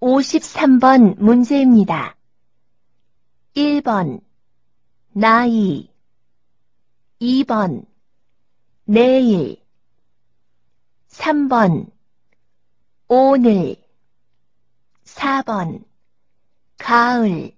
53번 문제입니다. 1번 나이. 2번 내일. 3번 오늘. 4번 가을.